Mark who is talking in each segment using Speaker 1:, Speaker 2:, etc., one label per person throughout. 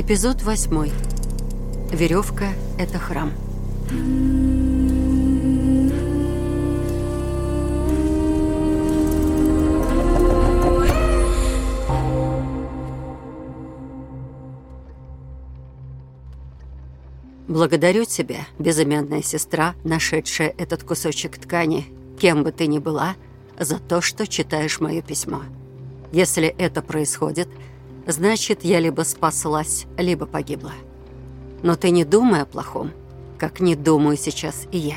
Speaker 1: Эпизод восьмой. Веревка — это храм. Благодарю тебя, безымянная сестра, нашедшая этот кусочек ткани, кем бы ты ни была, за то, что читаешь мое письмо. Если это происходит — значит, я либо спаслась, либо погибла. Но ты не думай о плохом, как не думаю сейчас и я.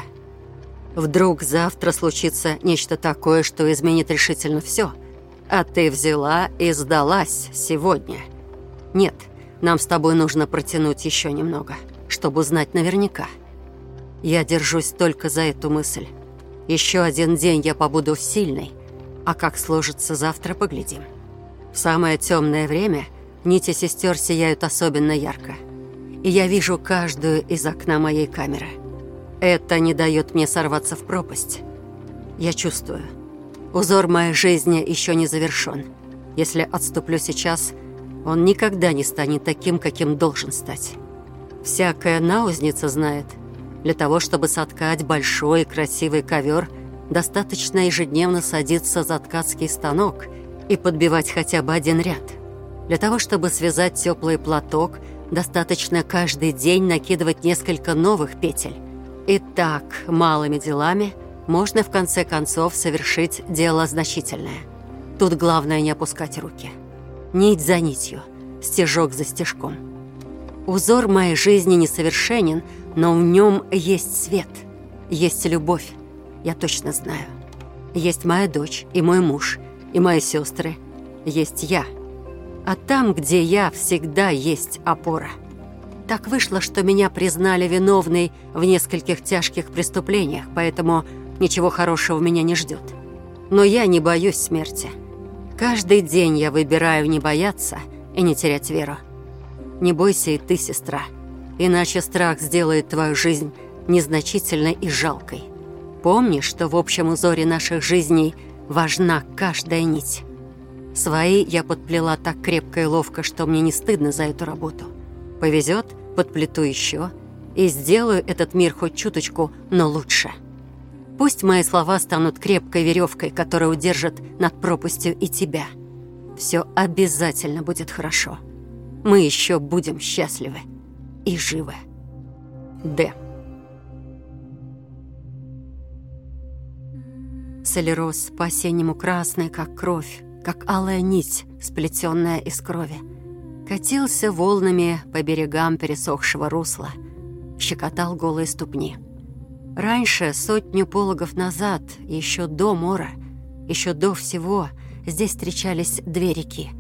Speaker 1: Вдруг завтра случится нечто такое, что изменит решительно все. А ты взяла и сдалась сегодня. Нет, нам с тобой нужно протянуть еще немного, чтобы узнать наверняка. Я держусь только за эту мысль. Еще один день я побуду сильной, а как сложится завтра, поглядим. В самое темное время нити сестер сияют особенно ярко. И я вижу каждую из окна моей камеры. Это не дает мне сорваться в пропасть. Я чувствую. Узор моей жизни еще не завершен. Если отступлю сейчас, он никогда не станет таким, каким должен стать. Всякая наузница знает, для того, чтобы соткать большой и красивый ковер, достаточно ежедневно садиться за ткацкий станок – и подбивать хотя бы один ряд. Для того, чтобы связать теплый платок, достаточно каждый день накидывать несколько новых петель. И так, малыми делами, можно в конце концов совершить дело значительное. Тут главное не опускать руки. Нить за нитью, стежок за стежком. Узор моей жизни несовершенен, но в нем есть свет, есть любовь, я точно знаю. Есть моя дочь и мой муж, и мои сестры, есть я. А там, где я, всегда есть опора. Так вышло, что меня признали виновной в нескольких тяжких преступлениях, поэтому ничего хорошего меня не ждет. Но я не боюсь смерти. Каждый день я выбираю не бояться и не терять веру. Не бойся и ты, сестра, иначе страх сделает твою жизнь незначительной и жалкой. Помни, что в общем узоре наших жизней – важна каждая нить. Свои я подплела так крепко и ловко, что мне не стыдно за эту работу. Повезет, подплету еще и сделаю этот мир хоть чуточку, но лучше. Пусть мои слова станут крепкой веревкой, которая удержит над пропастью и тебя. Все обязательно будет хорошо. Мы еще будем счастливы и живы. Д. Солерос по-осеннему красный, как кровь, как алая нить, сплетенная из крови. Катился волнами по берегам пересохшего русла, щекотал голые ступни. Раньше, сотню пологов назад, еще до мора, еще до всего, здесь встречались две реки.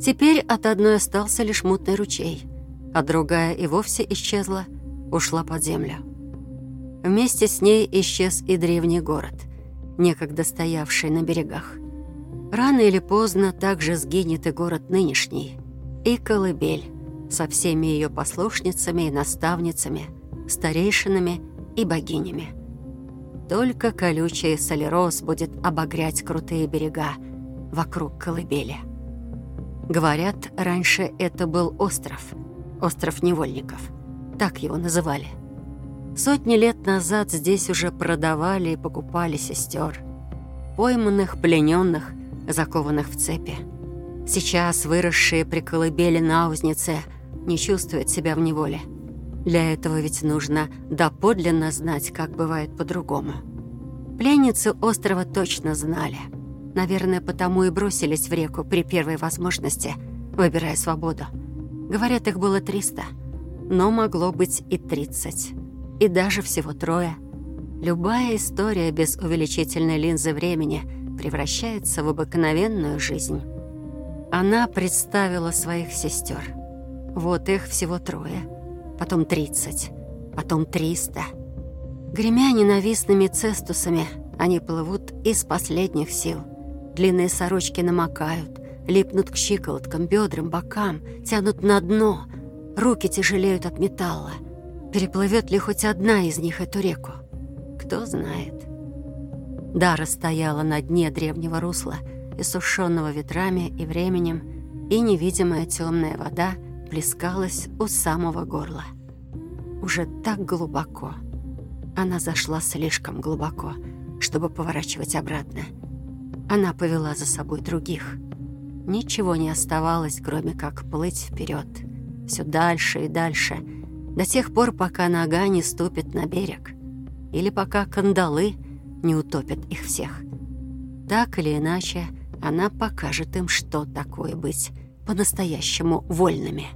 Speaker 1: Теперь от одной остался лишь мутный ручей, а другая и вовсе исчезла, ушла под землю. Вместе с ней исчез и древний город — некогда стоявший на берегах. Рано или поздно также сгинет и город нынешний, и колыбель со всеми ее послушницами и наставницами, старейшинами и богинями. Только колючий солерос будет обогрять крутые берега вокруг колыбели. Говорят, раньше это был остров, остров невольников. Так его называли – Сотни лет назад здесь уже продавали и покупали сестер. Пойманных, плененных, закованных в цепи. Сейчас выросшие при колыбели наузницы не чувствуют себя в неволе. Для этого ведь нужно доподлинно знать, как бывает по-другому. Пленницы острова точно знали. Наверное, потому и бросились в реку при первой возможности, выбирая свободу. Говорят, их было 300, но могло быть и 30 и даже всего трое. Любая история без увеличительной линзы времени превращается в обыкновенную жизнь. Она представила своих сестер. Вот их всего трое, потом тридцать, потом триста. Гремя ненавистными цестусами, они плывут из последних сил. Длинные сорочки намокают, липнут к щиколоткам, бедрам, бокам, тянут на дно. Руки тяжелеют от металла — Переплывет ли хоть одна из них эту реку? Кто знает. Дара стояла на дне древнего русла, иссушенного ветрами и временем, и невидимая темная вода плескалась у самого горла. Уже так глубоко. Она зашла слишком глубоко, чтобы поворачивать обратно. Она повела за собой других. Ничего не оставалось, кроме как плыть вперед, все дальше и дальше — до тех пор, пока нога не ступит на берег, или пока кандалы не утопят их всех. Так или иначе, она покажет им, что такое быть по-настоящему вольными.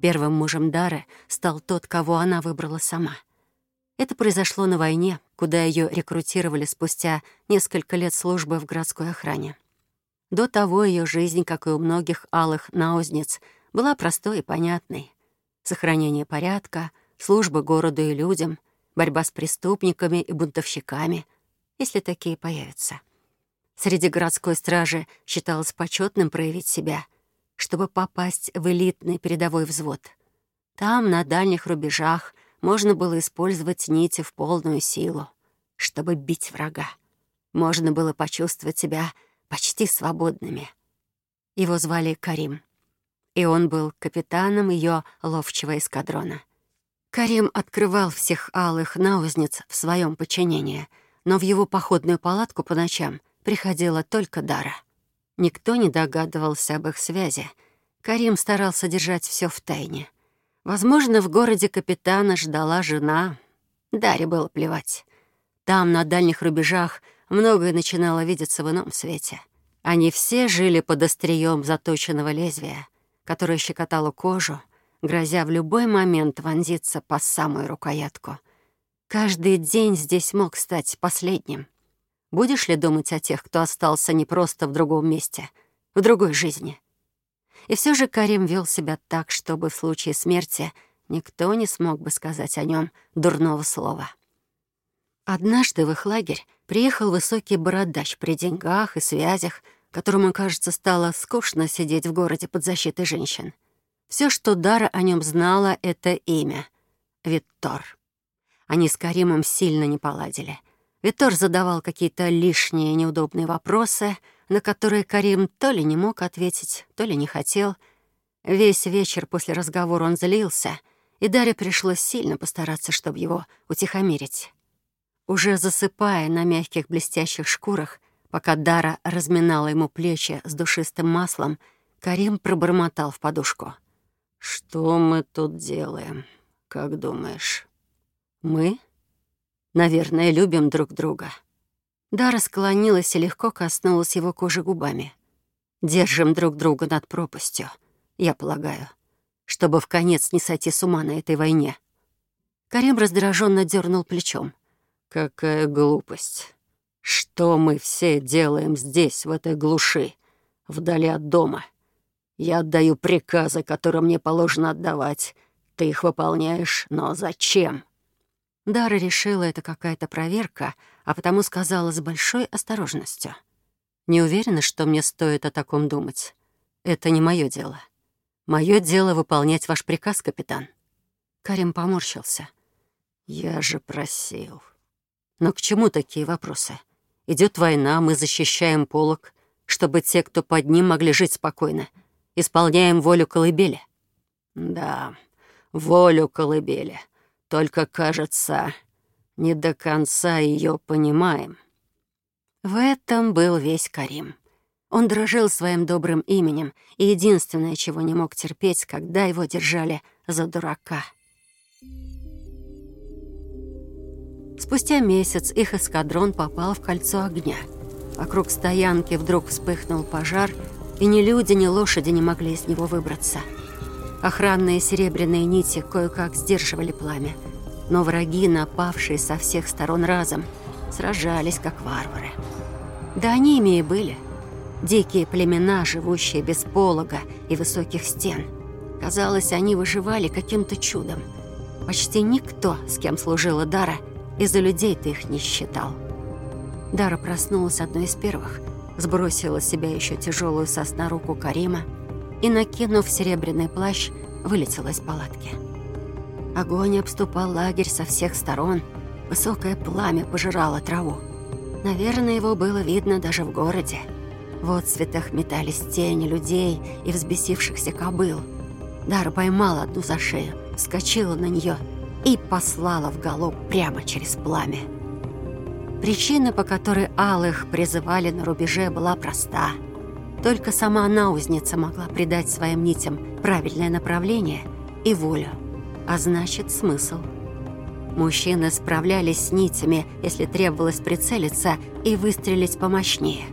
Speaker 1: Первым мужем Дары стал тот, кого она выбрала сама. Это произошло на войне, куда ее рекрутировали спустя несколько лет службы в городской охране. До того ее жизнь, как и у многих алых наузниц. — была простой и понятной. Сохранение порядка, служба городу и людям, борьба с преступниками и бунтовщиками, если такие появятся. Среди городской стражи считалось почетным проявить себя, чтобы попасть в элитный передовой взвод. Там, на дальних рубежах, можно было использовать нити в полную силу, чтобы бить врага. Можно было почувствовать себя почти свободными. Его звали Карим и он был капитаном ее ловчего эскадрона. Карим открывал всех алых наузниц в своем подчинении, но в его походную палатку по ночам приходила только Дара. Никто не догадывался об их связи. Карим старался держать все в тайне. Возможно, в городе капитана ждала жена. Даре было плевать. Там, на дальних рубежах, многое начинало видеться в ином свете. Они все жили под острием заточенного лезвия которая щекотала кожу, грозя в любой момент вонзиться по самую рукоятку. Каждый день здесь мог стать последним. Будешь ли думать о тех, кто остался не просто в другом месте, в другой жизни? И все же Карим вел себя так, чтобы в случае смерти никто не смог бы сказать о нем дурного слова. Однажды в их лагерь приехал высокий бородач при деньгах и связях, которому, кажется, стало скучно сидеть в городе под защитой женщин. Все, что Дара о нем знала, — это имя — Виттор. Они с Каримом сильно не поладили. Виттор задавал какие-то лишние неудобные вопросы, на которые Карим то ли не мог ответить, то ли не хотел. Весь вечер после разговора он злился, и Даре пришлось сильно постараться, чтобы его утихомирить. Уже засыпая на мягких блестящих шкурах, Пока Дара разминала ему плечи с душистым маслом, Карим пробормотал в подушку. «Что мы тут делаем, как думаешь?» «Мы, наверное, любим друг друга». Дара склонилась и легко коснулась его кожи губами. «Держим друг друга над пропастью, я полагаю, чтобы в конец не сойти с ума на этой войне». Карим раздраженно дернул плечом. «Какая глупость. Что мы все делаем здесь, в этой глуши, вдали от дома? Я отдаю приказы, которые мне положено отдавать. Ты их выполняешь, но зачем?» Дара решила, это какая-то проверка, а потому сказала с большой осторожностью. «Не уверена, что мне стоит о таком думать. Это не мое дело. Мое дело — выполнять ваш приказ, капитан». Карим поморщился. «Я же просил». «Но к чему такие вопросы? Идет война, мы защищаем полок, чтобы те, кто под ним, могли жить спокойно. Исполняем волю колыбели». «Да, волю колыбели. Только, кажется, не до конца ее понимаем». В этом был весь Карим. Он дрожил своим добрым именем, и единственное, чего не мог терпеть, когда его держали за дурака. Thank you. Спустя месяц их эскадрон попал в кольцо огня. Вокруг стоянки вдруг вспыхнул пожар, и ни люди, ни лошади не могли из него выбраться. Охранные серебряные нити кое-как сдерживали пламя, но враги, напавшие со всех сторон разом, сражались как варвары. Да они ими и были. Дикие племена, живущие без полога и высоких стен. Казалось, они выживали каким-то чудом. Почти никто, с кем служила Дара, — и за людей ты их не считал. Дара проснулась одной из первых, сбросила с себя еще тяжелую сосна руку Карима и, накинув серебряный плащ, вылетела из палатки. Огонь обступал лагерь со всех сторон, высокое пламя пожирало траву. Наверное, его было видно даже в городе. В отцветах метались тени людей и взбесившихся кобыл. Дара поймала одну за шею, вскочила на нее — и послала в галоп прямо через пламя. Причина, по которой алых призывали на рубеже, была проста. Только сама наузница могла придать своим нитям правильное направление и волю, а значит смысл. Мужчины справлялись с нитями, если требовалось прицелиться и выстрелить помощнее.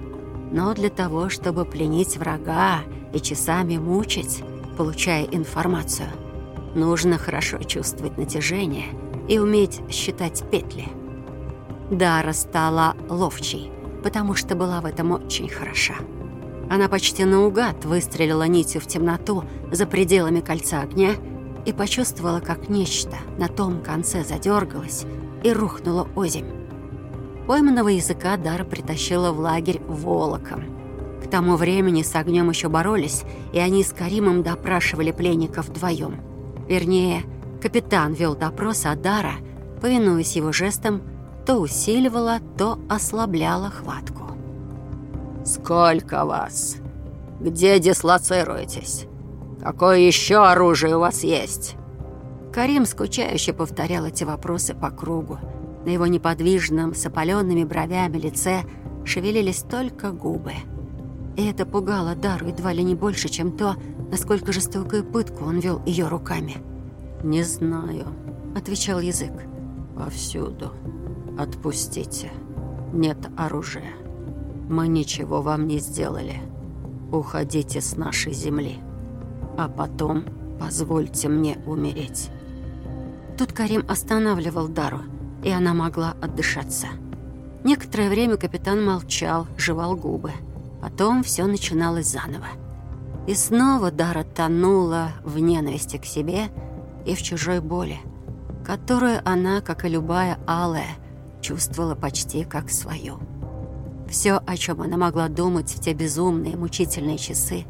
Speaker 1: Но для того, чтобы пленить врага и часами мучить, получая информацию – Нужно хорошо чувствовать натяжение и уметь считать петли. Дара стала ловчей, потому что была в этом очень хороша. Она почти наугад выстрелила нитью в темноту за пределами кольца огня и почувствовала, как нечто на том конце задергалось и рухнуло озимь. Пойманного языка Дара притащила в лагерь волоком. К тому времени с огнем еще боролись, и они с Каримом допрашивали пленников вдвоем. Вернее, капитан вел допрос Адара, повинуясь его жестам, то усиливала, то ослабляла хватку.
Speaker 2: «Сколько вас? Где дислоцируетесь? Какое еще оружие у вас есть?»
Speaker 1: Карим скучающе повторял эти вопросы по кругу. На его неподвижном, с опаленными бровями лице шевелились только губы. И это пугало Дару едва ли не больше, чем то, насколько жестокую пытку он вел ее руками.
Speaker 2: «Не знаю», — отвечал язык. «Повсюду. Отпустите. Нет оружия. Мы ничего вам не сделали. Уходите с нашей земли. А потом позвольте мне умереть».
Speaker 1: Тут Карим останавливал Дару, и она могла отдышаться. Некоторое время капитан молчал, жевал губы. Потом все начиналось заново. И снова Дара тонула в ненависти к себе и в чужой боли, которую она, как и любая алая, чувствовала почти как свою. Все, о чем она могла думать в те безумные, мучительные часы,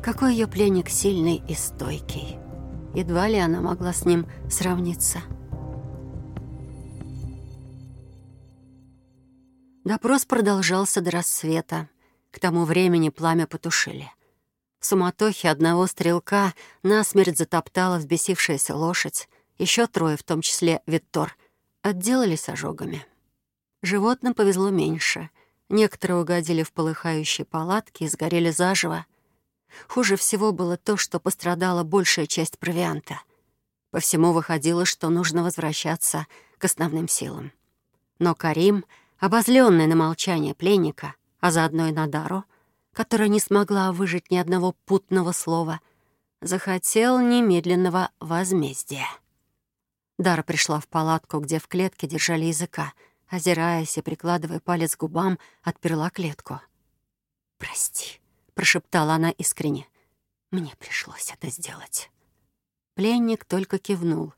Speaker 1: какой ее пленник сильный и стойкий. Едва ли она могла с ним сравниться. Допрос продолжался до рассвета. К тому времени пламя потушили. В суматохе одного стрелка насмерть затоптала взбесившаяся лошадь. Еще трое, в том числе Виттор, отделались ожогами. Животным повезло меньше. Некоторые угодили в полыхающие палатки и сгорели заживо. Хуже всего было то, что пострадала большая часть провианта. По всему выходило, что нужно возвращаться к основным силам. Но Карим, обозленный на молчание пленника, а заодно и на Дару, которая не смогла выжить ни одного путного слова, захотел немедленного возмездия. Дара пришла в палатку, где в клетке держали языка, озираясь и прикладывая палец к губам, отперла клетку. «Прости», — прошептала она искренне. «Мне пришлось это сделать». Пленник только кивнул.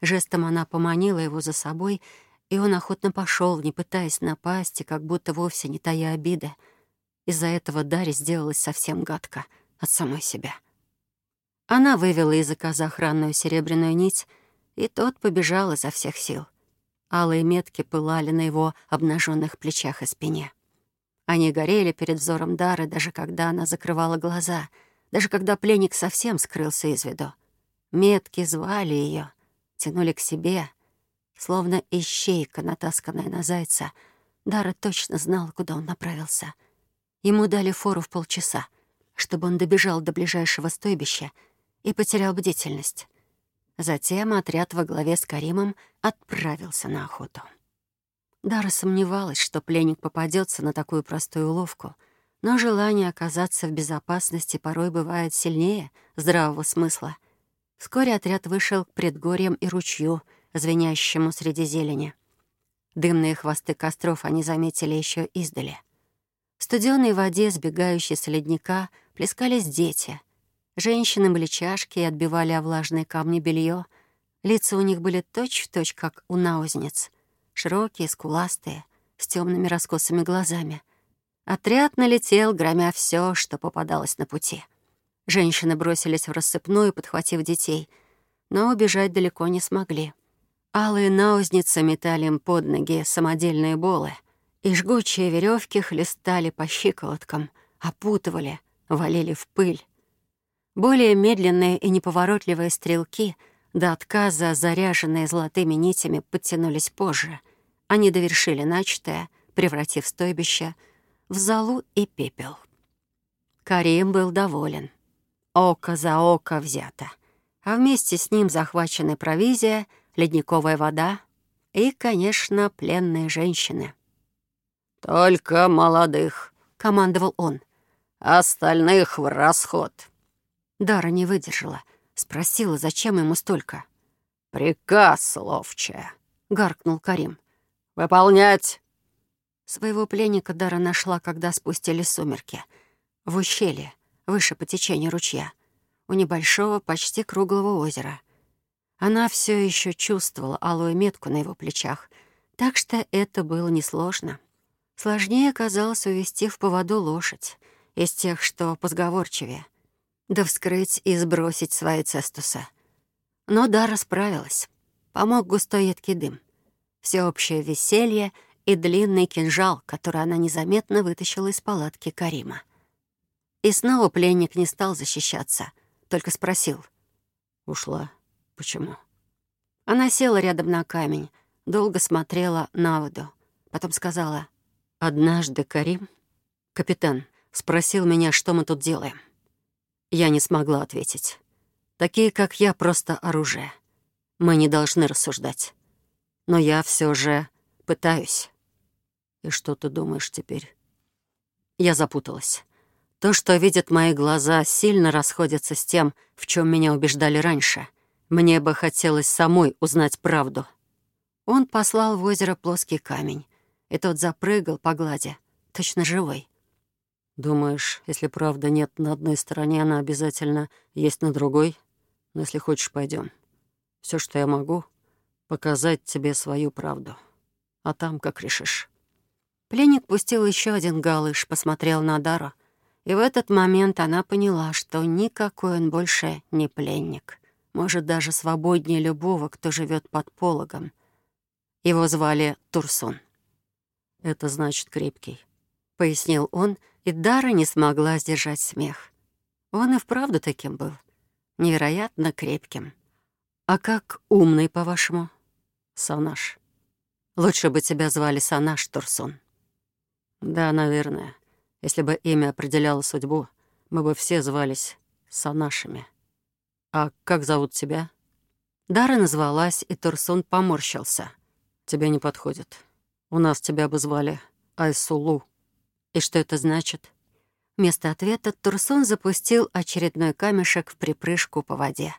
Speaker 1: Жестом она поманила его за собой, и он охотно пошел, не пытаясь напасть и как будто вовсе не тая обида — из-за этого Даре сделалась совсем гадко от самой себя. Она вывела из заказа охранную серебряную нить, и тот побежал изо всех сил. Алые метки пылали на его обнаженных плечах и спине. Они горели перед взором Дары, даже когда она закрывала глаза, даже когда пленник совсем скрылся из виду. Метки звали ее, тянули к себе. Словно ищейка, натасканная на зайца, Дара точно знала, куда он направился — Ему дали фору в полчаса, чтобы он добежал до ближайшего стойбища и потерял бдительность. Затем отряд во главе с Каримом отправился на охоту. Дара сомневалась, что пленник попадется на такую простую уловку, но желание оказаться в безопасности порой бывает сильнее здравого смысла. Вскоре отряд вышел к предгорьям и ручью, звенящему среди зелени. Дымные хвосты костров они заметили еще издали. В студённой воде, сбегающей с ледника, плескались дети. Женщины были чашки и отбивали о влажные камни белье. Лица у них были точь-в-точь, точь, как у наузниц. Широкие, скуластые, с темными раскосыми глазами. Отряд налетел, громя все, что попадалось на пути. Женщины бросились в рассыпную, подхватив детей, но убежать далеко не смогли. Алые наузницы метали им под ноги самодельные болы — и жгучие веревки хлестали по щиколоткам, опутывали, валили в пыль. Более медленные и неповоротливые стрелки, до отказа заряженные золотыми нитями, подтянулись позже. Они довершили начатое, превратив стойбище в залу и пепел. Карим был доволен. Око за око взято. А вместе с ним захвачены провизия, ледниковая вода и, конечно, пленные женщины —
Speaker 2: «Только молодых», —
Speaker 1: командовал он.
Speaker 2: А «Остальных в расход».
Speaker 1: Дара не выдержала. Спросила, зачем ему столько.
Speaker 2: «Приказ, ловчая», —
Speaker 1: гаркнул Карим.
Speaker 2: «Выполнять!»
Speaker 1: Своего пленника Дара нашла, когда спустились сумерки. В ущелье, выше по течению ручья, у небольшого, почти круглого озера. Она все еще чувствовала алую метку на его плечах, так что это было несложно. Сложнее оказалось увести в поводу лошадь из тех, что позговорчивее, да вскрыть и сбросить свои цестуса. Но Дара справилась. Помог густой едкий дым, всеобщее веселье и длинный кинжал, который она незаметно вытащила из палатки Карима. И снова пленник не стал защищаться, только спросил.
Speaker 2: «Ушла? Почему?»
Speaker 1: Она села рядом на камень, долго смотрела на воду. Потом сказала, Однажды Карим, капитан, спросил меня, что мы тут делаем. Я не смогла ответить. Такие, как я, просто оружие. Мы не должны рассуждать. Но я все же пытаюсь. И что ты думаешь теперь? Я запуталась. То, что видят мои глаза, сильно расходится с тем, в чем меня убеждали раньше. Мне бы хотелось самой узнать правду. Он послал в озеро плоский камень и тот запрыгал по глади, точно живой.
Speaker 2: «Думаешь, если правда нет на одной стороне, она обязательно есть на другой? Но если хочешь, пойдем. Все, что я могу, показать тебе свою правду. А там как решишь».
Speaker 1: Пленник пустил еще один галыш, посмотрел на Дару. И в этот момент она поняла, что никакой он больше не пленник. Может, даже свободнее любого, кто живет под пологом. Его звали Турсун
Speaker 2: это значит крепкий», —
Speaker 1: пояснил он, и Дара не смогла сдержать смех. Он и вправду таким был. Невероятно крепким. «А как умный, по-вашему?»
Speaker 2: «Санаш».
Speaker 1: «Лучше бы тебя звали Санаш Турсун».
Speaker 2: «Да, наверное. Если бы имя определяло судьбу, мы бы все звались Санашами». «А как зовут тебя?»
Speaker 1: Дара назвалась, и Турсун поморщился.
Speaker 2: «Тебе не подходит». У нас тебя обозвали Айсулу.
Speaker 1: И что это значит?» Вместо ответа Турсон запустил очередной камешек в припрыжку по воде.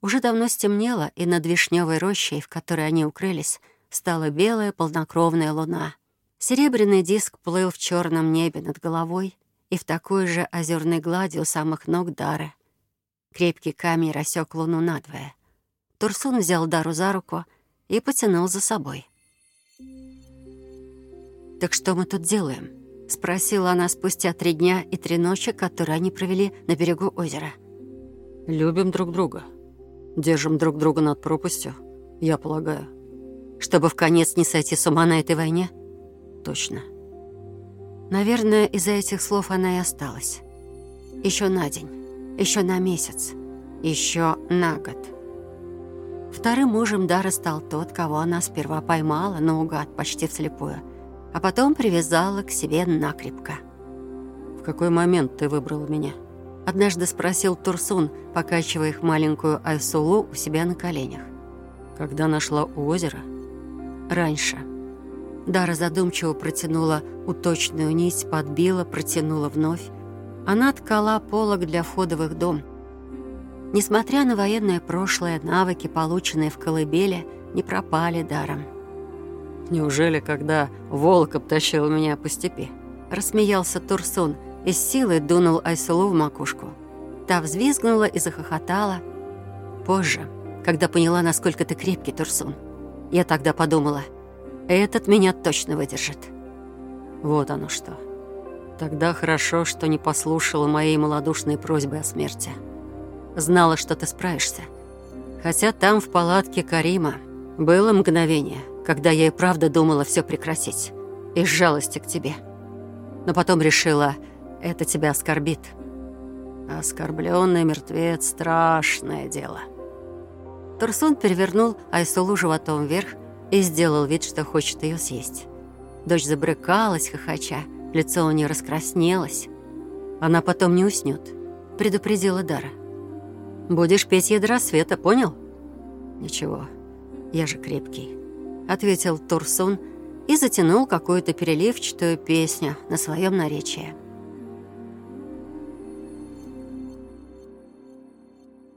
Speaker 1: Уже давно стемнело, и над вишневой рощей, в которой они укрылись, стала белая полнокровная луна. Серебряный диск плыл в черном небе над головой и в такой же озерной глади у самых ног Дары. Крепкий камень рассек луну надвое. Турсун взял Дару за руку и потянул за собой. Thank you. «Так что мы тут делаем?» — спросила она спустя три дня и три ночи, которые они провели на берегу озера.
Speaker 2: «Любим друг друга. Держим друг друга над пропастью, я полагаю.
Speaker 1: Чтобы в конец не сойти с ума на этой войне?»
Speaker 2: «Точно».
Speaker 1: Наверное, из-за этих слов она и осталась. Еще на день, еще на месяц, еще на год. Вторым мужем Дара стал тот, кого она сперва поймала но угад почти вслепую а потом привязала к себе накрепко.
Speaker 2: «В какой момент ты выбрал меня?»
Speaker 1: Однажды спросил Турсун, покачивая их маленькую Айсулу у себя на коленях.
Speaker 2: «Когда нашла у озера?»
Speaker 1: «Раньше». Дара задумчиво протянула уточную нить, подбила, протянула вновь. Она ткала полог для входа дом. Несмотря на военное прошлое, навыки, полученные в колыбели, не пропали даром
Speaker 2: неужели, когда волк обтащил меня по степи?»
Speaker 1: Рассмеялся Турсун и с силой дунул Айсулу в макушку. Та взвизгнула и захохотала. Позже, когда поняла, насколько ты крепкий, Турсун, я тогда подумала, этот меня точно выдержит.
Speaker 2: Вот оно что. Тогда хорошо, что не послушала моей малодушной просьбы о смерти.
Speaker 1: Знала, что ты справишься. Хотя там, в палатке Карима, было мгновение, когда я и правда думала все прекратить. Из жалости к тебе. Но потом решила, это тебя оскорбит.
Speaker 2: Оскорбленный мертвец — страшное дело.
Speaker 1: Турсун перевернул Айсулу животом вверх и сделал вид, что хочет ее съесть. Дочь забрыкалась, хохоча, лицо у нее раскраснелось. Она потом не уснет, предупредила Дара. «Будешь петь ей света, понял?» «Ничего, я же крепкий» ответил Турсун и затянул какую-то переливчатую песню на своем наречии.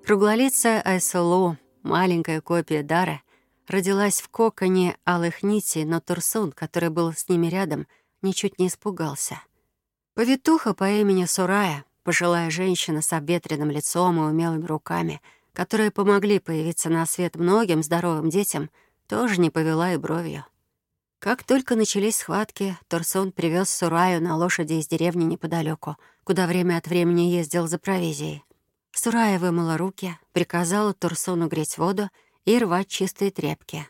Speaker 1: Круглолицая Айсалу, маленькая копия Дара, родилась в коконе алых нитей, но Турсун, который был с ними рядом, ничуть не испугался. Повитуха по имени Сурая, пожилая женщина с обветренным лицом и умелыми руками, которые помогли появиться на свет многим здоровым детям — тоже не повела и бровью. Как только начались схватки, Торсон привез Сураю на лошади из деревни неподалеку, куда время от времени ездил за провизией. Сурая вымыла руки, приказала Торсону греть воду и рвать чистые тряпки,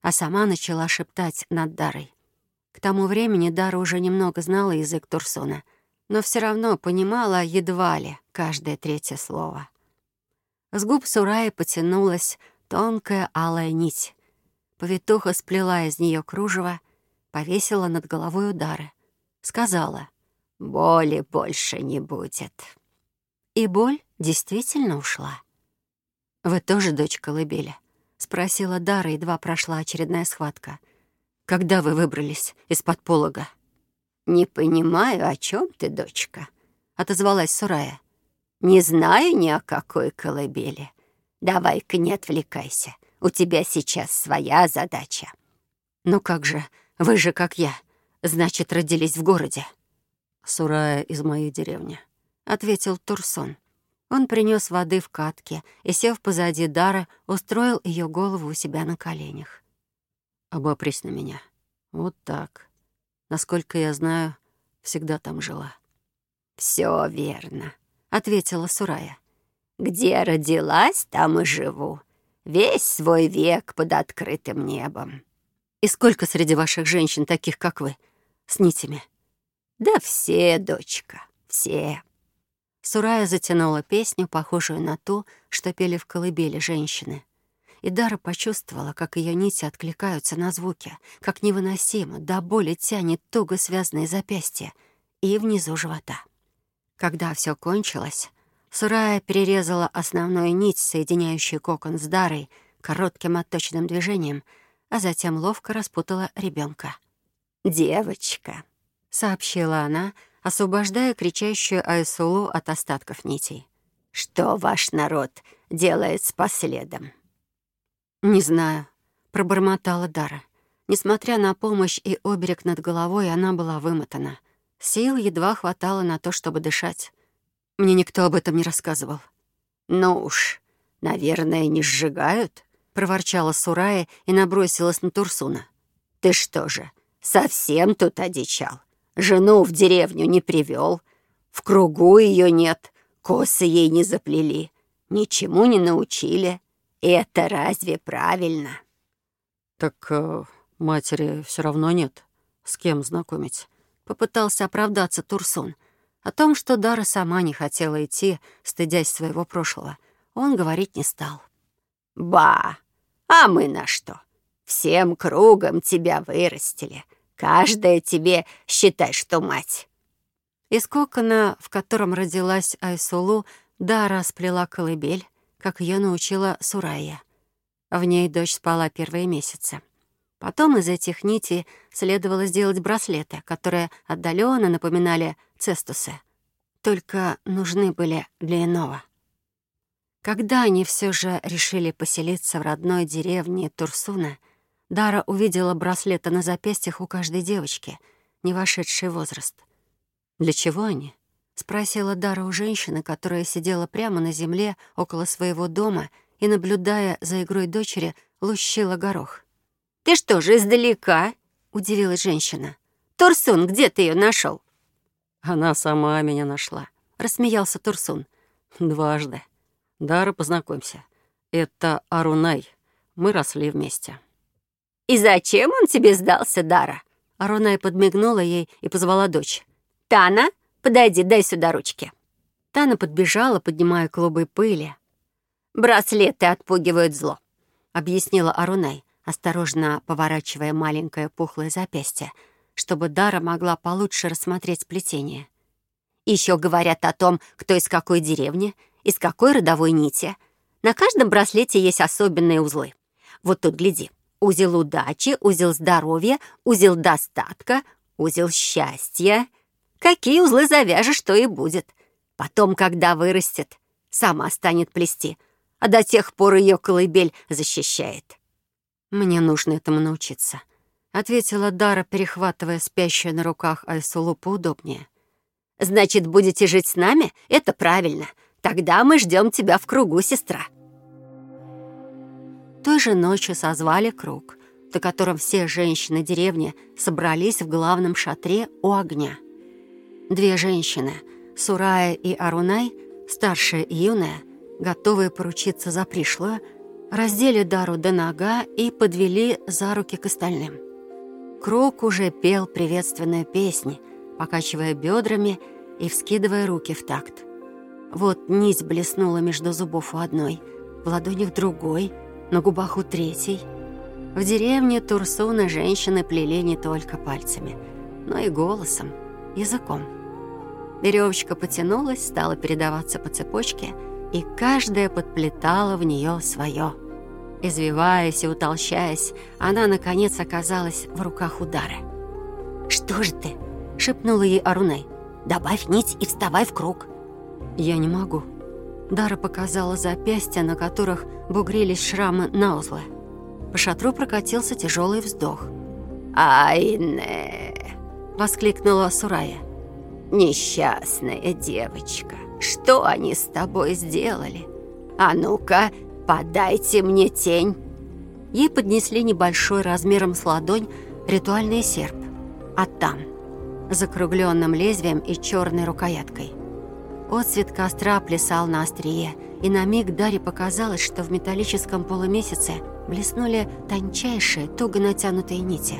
Speaker 1: а сама начала шептать над Дарой. К тому времени Дара уже немного знала язык Торсона, но все равно понимала едва ли каждое третье слово. С губ Сурая потянулась тонкая алая нить, Повитуха сплела из нее кружево, повесила над головой удары. Сказала, «Боли больше не будет». И боль действительно ушла. «Вы тоже дочь колыбели?» — спросила Дара, едва прошла очередная схватка. «Когда вы выбрались из-под полога?»
Speaker 3: «Не понимаю, о чем ты, дочка?» — отозвалась Сурая. «Не знаю ни о какой колыбели. Давай-ка не отвлекайся. У тебя сейчас своя задача».
Speaker 1: Но как же, вы же, как я, значит, родились в городе».
Speaker 2: «Сурая из моей деревни», — ответил Турсон.
Speaker 1: Он принес воды в катке и, сев позади Дара, устроил ее голову у себя на коленях.
Speaker 2: «Обопрись на меня. Вот так. Насколько я знаю, всегда там жила».
Speaker 3: «Все верно», — ответила Сурая. «Где родилась, там и живу весь свой век под открытым небом.
Speaker 1: И сколько среди ваших женщин таких, как вы, с нитями?
Speaker 3: Да все, дочка, все.
Speaker 1: Сурая затянула песню, похожую на ту, что пели в колыбели женщины. И Дара почувствовала, как ее нити откликаются на звуки, как невыносимо до боли тянет туго связанные запястья и внизу живота. Когда все кончилось, Сурая перерезала основную нить, соединяющую кокон с Дарой, коротким отточенным движением, а затем ловко распутала ребенка.
Speaker 3: «Девочка», — сообщила она, освобождая кричащую Айсулу от остатков нитей. «Что ваш народ делает с последом?»
Speaker 1: «Не знаю», — пробормотала Дара. Несмотря на помощь и оберег над головой, она была вымотана. Сил едва хватало на то, чтобы дышать. Мне никто об этом не рассказывал.
Speaker 3: «Ну уж, наверное, не сжигают», — проворчала Сурая и набросилась на Турсуна. «Ты что же, совсем тут одичал? Жену в деревню не привел, в кругу ее нет, косы ей не заплели, ничему не научили. Это разве правильно?»
Speaker 2: «Так э, матери все равно нет. С кем знакомить?»
Speaker 1: Попытался оправдаться Турсун. О том, что Дара сама не хотела идти, стыдясь своего прошлого, он говорить не стал.
Speaker 3: «Ба! А мы на что? Всем кругом тебя вырастили. Каждая тебе считай, что мать».
Speaker 1: Из кокона, в котором родилась Айсулу, Дара сплела колыбель, как ее научила Сурая. В ней дочь спала первые месяцы. Потом из этих нитей следовало сделать браслеты, которые отдаленно напоминали — цестусы, только нужны были для иного. Когда они все же решили поселиться в родной деревне Турсуна, Дара увидела браслеты на запястьях у каждой девочки, не вошедшей в возраст. «Для чего они?» — спросила Дара у женщины, которая сидела прямо на земле около своего дома и, наблюдая за игрой дочери, лущила горох.
Speaker 3: «Ты что же издалека?» — удивилась женщина. «Турсун, где ты ее нашел?
Speaker 2: «Она сама меня нашла», —
Speaker 1: рассмеялся Турсун.
Speaker 2: «Дважды. Дара, познакомься. Это Арунай. Мы росли вместе».
Speaker 3: «И зачем он тебе сдался, Дара?»
Speaker 1: Арунай подмигнула ей и позвала дочь.
Speaker 3: «Тана, подойди, дай сюда ручки».
Speaker 1: Тана подбежала, поднимая клубы пыли.
Speaker 3: «Браслеты отпугивают зло», —
Speaker 1: объяснила Арунай, осторожно поворачивая маленькое пухлое запястье — чтобы Дара могла получше рассмотреть плетение.
Speaker 3: Еще говорят о том, кто из какой деревни, из какой родовой нити. На каждом браслете есть особенные узлы. Вот тут гляди. Узел удачи, узел здоровья, узел достатка, узел счастья. Какие узлы завяжешь, что и будет. Потом, когда вырастет, сама станет плести, а до тех пор ее колыбель защищает.
Speaker 1: Мне нужно этому научиться. — ответила Дара, перехватывая спящую на руках Айсулу поудобнее.
Speaker 3: «Значит, будете жить с нами? Это правильно. Тогда мы ждем тебя в кругу, сестра».
Speaker 1: Той же ночью созвали круг, до котором все женщины деревни собрались в главном шатре у огня. Две женщины, Сурая и Арунай, старшая и юная, готовые поручиться за пришлую, раздели Дару до нога и подвели за руки к остальным. Крок уже пел приветственную песнь, покачивая бедрами и вскидывая руки в такт. Вот нить блеснула между зубов у одной, в ладонях другой, на губах у третьей. В деревне Турсуна женщины плели не только пальцами, но и голосом, языком. Веревочка потянулась, стала передаваться по цепочке, и каждая подплетала в нее свое — Извиваясь и утолщаясь, она, наконец, оказалась в руках удара.
Speaker 3: «Что же ты?» — шепнула ей Арунай. «Добавь нить и вставай в круг».
Speaker 1: «Я не могу». Дара показала запястья, на которых бугрились шрамы наузлы. По шатру прокатился тяжелый вздох.
Speaker 3: «Айне!»
Speaker 1: — воскликнула Сурая.
Speaker 3: «Несчастная девочка, что они с тобой сделали? А ну-ка, «Подайте мне тень!»
Speaker 1: Ей поднесли небольшой размером с ладонь ритуальный серп. А там, закругленным лезвием и черной рукояткой. Отцвет костра плясал на острие, и на миг Даре показалось, что в металлическом полумесяце блеснули тончайшие, туго натянутые нити.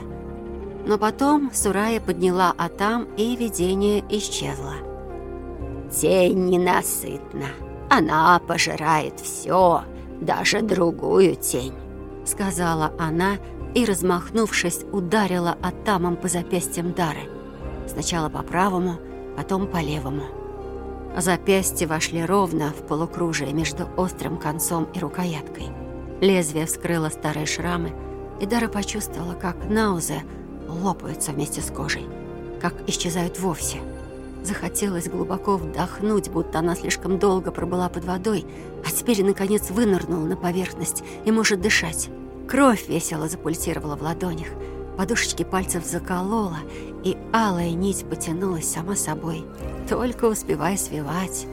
Speaker 1: Но потом Сурая подняла Атам, и видение исчезло.
Speaker 3: «Тень ненасытна, она пожирает все», даже другую тень», —
Speaker 1: сказала она и, размахнувшись, ударила Атамом по запястьям Дары. Сначала по правому, потом по левому. Запястья вошли ровно в полукружие между острым концом и рукояткой. Лезвие вскрыло старые шрамы, и Дара почувствовала, как наузы лопаются вместе с кожей, как исчезают вовсе — Захотелось глубоко вдохнуть, будто она слишком долго пробыла под водой, а теперь, наконец, вынырнула на поверхность и может дышать. Кровь весело запульсировала в ладонях, подушечки пальцев заколола, и алая нить потянулась сама собой, только успевая свивать.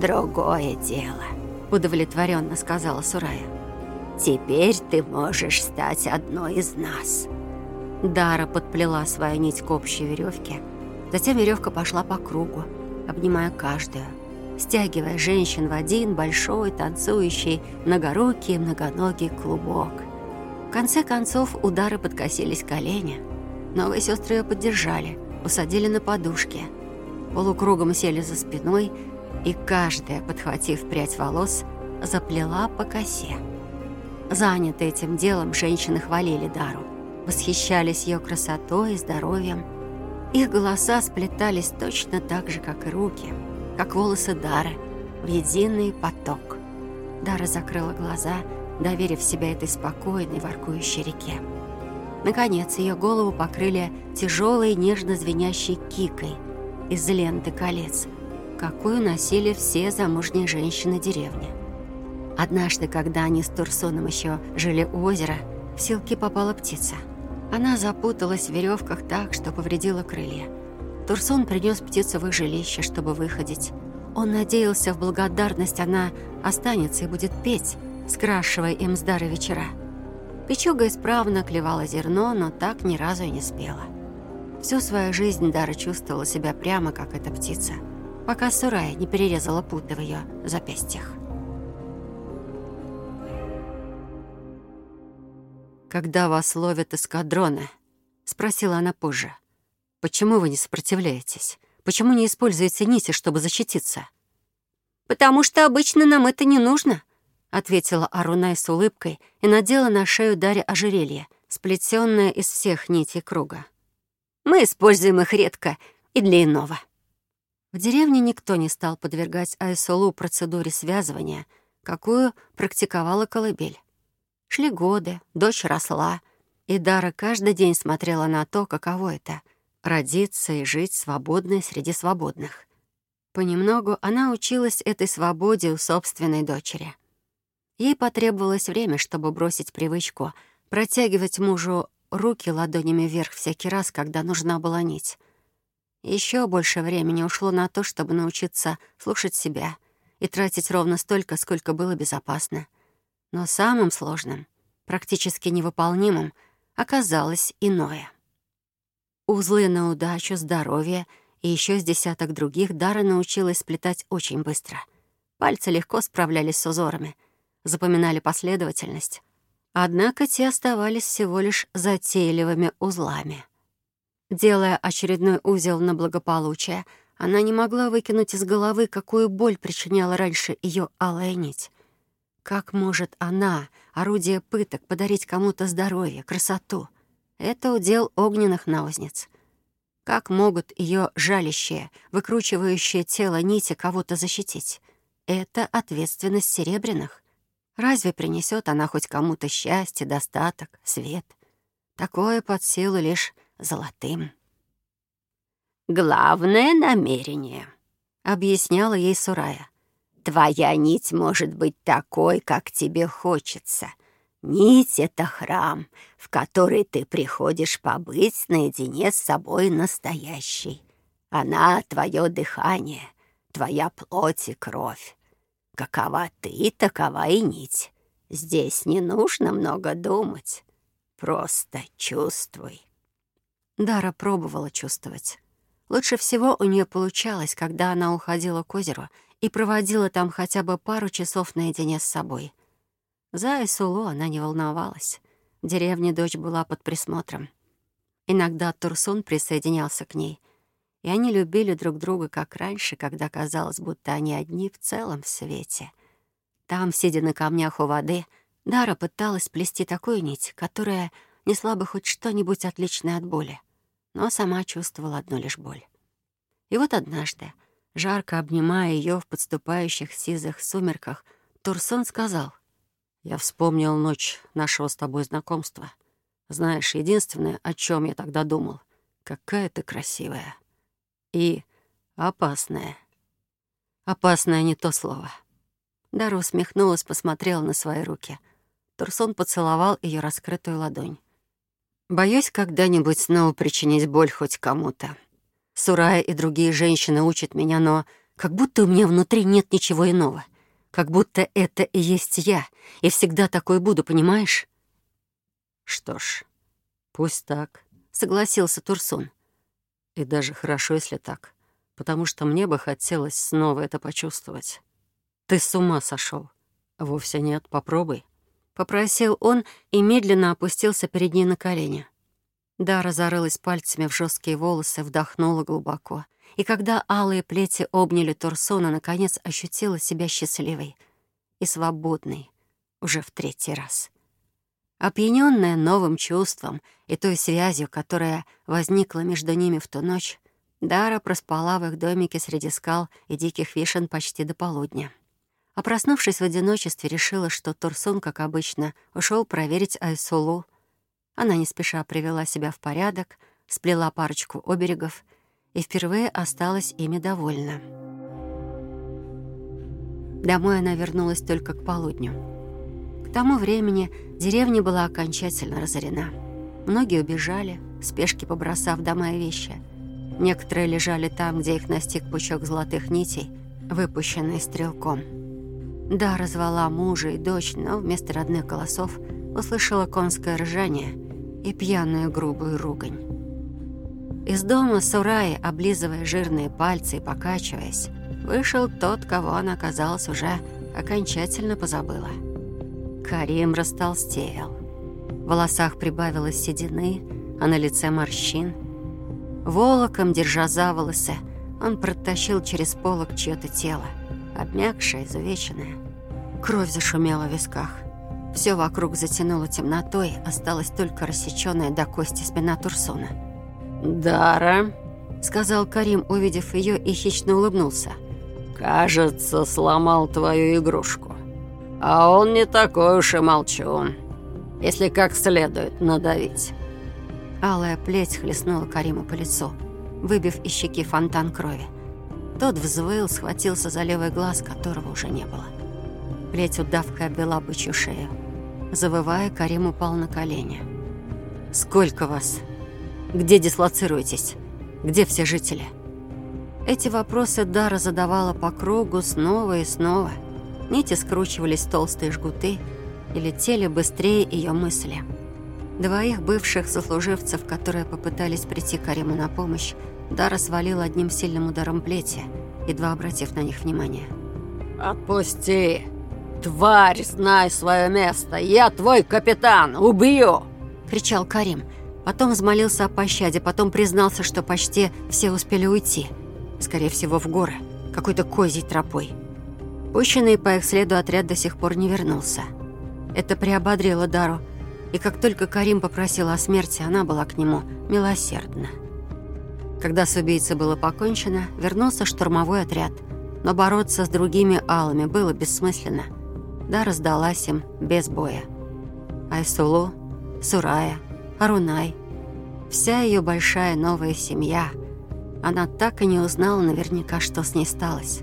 Speaker 3: «Другое дело», — удовлетворенно сказала Сурая. «Теперь ты можешь стать одной из нас».
Speaker 1: Дара подплела свою нить к общей веревке — Затем веревка пошла по кругу, обнимая каждую, стягивая женщин в один большой, танцующий, многорукий, многоногий клубок. В конце концов удары подкосились колени. Новые сестры ее поддержали, усадили на подушке, Полукругом сели за спиной, и каждая, подхватив прядь волос, заплела по косе. Заняты этим делом, женщины хвалили Дару, восхищались ее красотой и здоровьем, их голоса сплетались точно так же, как и руки, как волосы Дары, в единый поток. Дара закрыла глаза, доверив себя этой спокойной, воркующей реке. Наконец, ее голову покрыли тяжелой, нежно звенящей кикой из ленты колец, какую носили все замужние женщины деревни. Однажды, когда они с Турсоном еще жили у озера, в селки попала птица — она запуталась в веревках так, что повредила крылья. Турсон принес птицу в их жилище, чтобы выходить. Он надеялся, в благодарность она останется и будет петь, скрашивая им с дары вечера. Печуга исправно клевала зерно, но так ни разу и не спела. Всю свою жизнь Дара чувствовала себя прямо, как эта птица, пока Сурая не перерезала путы в ее запястьях. когда вас ловят эскадроны?» — спросила она позже. «Почему вы не сопротивляетесь? Почему не используете нити, чтобы защититься?»
Speaker 3: «Потому что обычно нам это не нужно», — ответила Арунай с улыбкой и надела на шею Дарья ожерелье, сплетенное из всех нитей круга. «Мы используем их редко и для иного». В деревне никто не стал подвергать Айсолу процедуре связывания, какую практиковала колыбель. Шли годы, дочь росла, и Дара каждый день смотрела на то, каково это — родиться и жить свободной среди свободных. Понемногу она училась этой свободе у собственной дочери. Ей потребовалось время, чтобы бросить привычку протягивать мужу руки ладонями вверх всякий раз, когда нужна была нить. Еще больше времени ушло на то, чтобы научиться слушать себя и тратить ровно столько, сколько было безопасно — но самым сложным, практически невыполнимым, оказалось иное. Узлы на удачу, здоровье и еще с десяток других Дара научилась сплетать очень быстро. Пальцы легко справлялись с узорами, запоминали последовательность. Однако те оставались всего лишь затейливыми узлами. Делая очередной узел на благополучие, она не могла выкинуть из головы, какую боль причиняла раньше ее алая нить — как может она, орудие пыток, подарить кому-то здоровье, красоту? Это удел огненных наузниц. Как могут ее жалящее, выкручивающее тело нити кого-то защитить? Это ответственность серебряных. Разве принесет она хоть кому-то счастье, достаток, свет? Такое под силу лишь золотым.
Speaker 1: «Главное намерение», — объясняла ей Сурая. Твоя нить может быть такой, как тебе хочется. Нить — это храм, в который ты приходишь побыть наедине с собой настоящей. Она — твое дыхание, твоя плоть и кровь. Какова ты, такова и нить. Здесь не нужно много думать. Просто чувствуй.
Speaker 3: Дара пробовала чувствовать. Лучше всего у нее получалось, когда она уходила к озеру и проводила там хотя бы пару часов наедине с собой. За Исулу она не волновалась. В деревне дочь была под присмотром. Иногда Турсун присоединялся к ней, и они любили друг друга, как раньше, когда казалось, будто они одни в целом свете. Там, сидя на камнях у воды, Дара пыталась плести такую нить, которая несла бы хоть что-нибудь отличное от боли, но сама чувствовала одну лишь боль. И вот однажды Жарко обнимая ее в подступающих сизых сумерках, Турсон сказал, «Я вспомнил ночь нашего с тобой знакомства. Знаешь, единственное, о чем я тогда думал, какая ты красивая и опасная». Опасная — не то слово. Дара усмехнулась, посмотрела на свои руки. Турсон поцеловал ее раскрытую ладонь. «Боюсь когда-нибудь снова причинить боль хоть кому-то», Сурая и другие женщины учат меня, но как будто у меня внутри нет ничего иного. Как будто это и есть я, и всегда такой буду, понимаешь? Что ж, пусть так, согласился Турсон. И даже хорошо, если так, потому что мне бы хотелось снова это почувствовать. Ты с ума сошел. Вовсе нет, попробуй. Попросил он и медленно опустился перед ней на колени. Дара зарылась пальцами в жесткие волосы, вдохнула глубоко. И когда алые плети обняли Турсона, наконец ощутила себя счастливой и свободной уже в третий раз. Опьянённая новым чувством и той связью, которая возникла между ними в ту ночь, Дара проспала в их домике среди скал и диких вишен почти до полудня. А проснувшись в одиночестве, решила, что Турсун, как обычно, ушел проверить Айсулу. Она не спеша привела себя в порядок, сплела парочку оберегов и впервые осталась ими довольна. Домой она вернулась только к полудню. К тому времени деревня была окончательно разорена. Многие убежали, в спешке побросав дома и вещи. Некоторые лежали там, где их настиг пучок золотых нитей, выпущенный стрелком. Да, развала мужа и дочь, но вместо родных голосов — услышала конское ржание и пьяную грубую ругань. Из дома Сураи, облизывая жирные пальцы и покачиваясь, вышел тот, кого она, казалось, уже окончательно позабыла. Карим растолстел. В волосах прибавилось седины, а на лице морщин. Волоком, держа за волосы,
Speaker 1: он протащил через полок чье-то тело, обмякшее, изувеченное. Кровь зашумела в висках. Все вокруг затянуло темнотой, осталась только рассеченная до кости спина Турсона.
Speaker 3: «Дара», —
Speaker 1: сказал Карим, увидев ее, и хищно улыбнулся.
Speaker 3: «Кажется, сломал твою игрушку. А он не такой уж и молчун, если как следует надавить».
Speaker 1: Алая плеть хлестнула Кариму по лицу, выбив из щеки фонтан крови. Тот взвыл, схватился за левый глаз, которого уже не было. Плеть удавкой обвела бычью шею. Завывая, Карим упал на колени. «Сколько вас? Где дислоцируетесь? Где все жители?» Эти вопросы Дара задавала по кругу снова и снова. Нити скручивались толстые жгуты и летели быстрее ее мысли. Двоих бывших сослуживцев, которые попытались прийти Кариму на помощь, Дара свалил одним сильным ударом плети, едва обратив на них внимание.
Speaker 3: «Отпусти!» «Тварь, знай свое место! Я твой капитан! Убью!»
Speaker 1: — кричал Карим. Потом взмолился о пощаде, потом признался, что почти все успели уйти. Скорее всего, в горы, какой-то козьей тропой. Пущенный по их следу отряд до сих пор не вернулся. Это приободрило Дару, и как только Карим попросил о смерти, она была к нему милосердна. Когда с убийцей было покончено, вернулся штурмовой отряд, но бороться с другими алами было бессмысленно – да раздалась им без боя. Айсулу, Сурая, Арунай, вся ее большая новая семья. Она так и не узнала наверняка, что с ней сталось.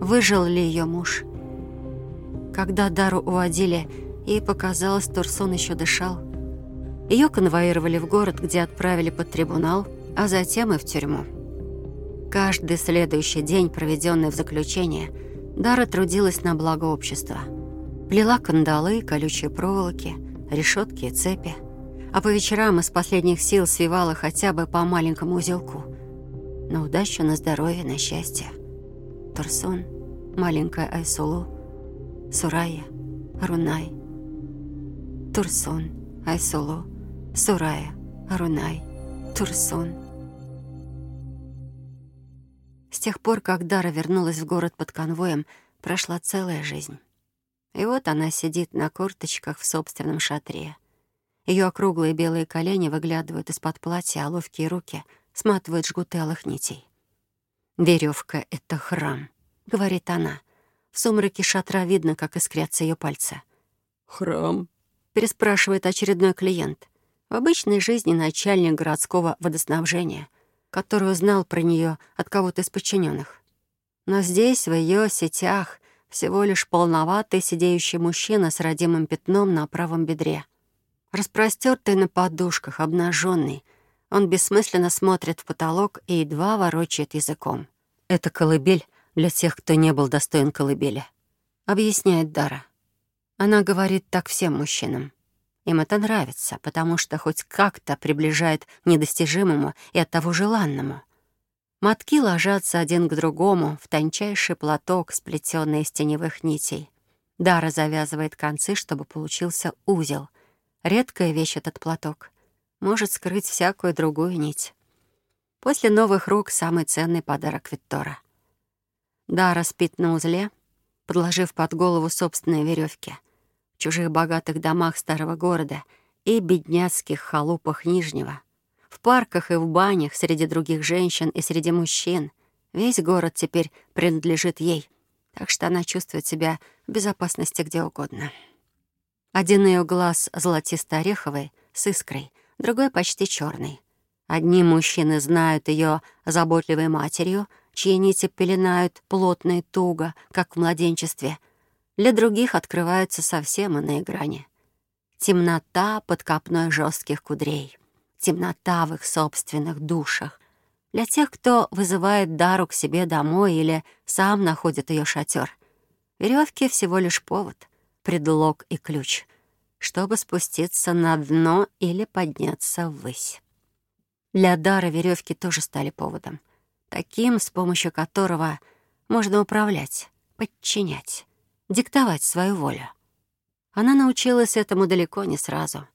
Speaker 1: Выжил ли ее муж? Когда Дару уводили, ей показалось, Турсун еще дышал. Ее конвоировали в город, где отправили под трибунал, а затем и в тюрьму. Каждый следующий день, проведенный в заключении, Дара трудилась на благо общества — Плела кандалы, колючие проволоки, решетки и цепи. А по вечерам из последних сил свивала хотя бы по маленькому узелку. На удачу, на здоровье, на счастье. Турсон, маленькая Айсулу, Сурая, Рунай. Турсон, Айсулу, Сурая, Рунай, Турсон. С тех пор, как Дара вернулась в город под конвоем, прошла целая жизнь. И вот она сидит на корточках в собственном шатре. Ее округлые белые колени выглядывают из-под платья, а ловкие руки сматывают жгуты алых нитей. «Веревка — это храм», — говорит она. В сумраке шатра видно, как искрятся ее пальцы.
Speaker 2: «Храм?»
Speaker 1: — переспрашивает очередной клиент. В обычной жизни начальник городского водоснабжения, который узнал про нее от кого-то из подчиненных. Но здесь, в ее сетях, всего лишь полноватый сидеющий мужчина с родимым пятном на правом бедре. Распростертый на подушках, обнаженный, он бессмысленно смотрит в потолок и едва ворочает языком. «Это колыбель для тех, кто не был достоин колыбели», — объясняет Дара. Она говорит так всем мужчинам. Им это нравится, потому что хоть как-то приближает к недостижимому и оттого желанному. Мотки ложатся один к другому в тончайший платок, сплетенный из теневых нитей. Дара завязывает концы, чтобы получился узел. Редкая вещь этот платок. Может скрыть всякую другую нить. После новых рук самый ценный подарок Виттора. Дара спит на узле, подложив под голову собственные веревки. В чужих богатых домах старого города и бедняцких халупах Нижнего — в парках и в банях, среди других женщин и среди мужчин. Весь город теперь принадлежит ей, так что она чувствует себя в безопасности где угодно. Один ее глаз золотисто-ореховый, с искрой, другой почти черный. Одни мужчины знают ее заботливой матерью, чьи нити пеленают плотно и туго, как в младенчестве. Для других открываются совсем иные грани. Темнота под копной жестких кудрей — темнота в их собственных душах. Для тех, кто вызывает Дару к себе домой или сам находит ее шатер. Веревки всего лишь повод, предлог и ключ, чтобы спуститься на дно или подняться ввысь. Для Дара веревки тоже стали поводом, таким, с помощью которого можно управлять, подчинять, диктовать свою волю. Она научилась этому далеко не сразу.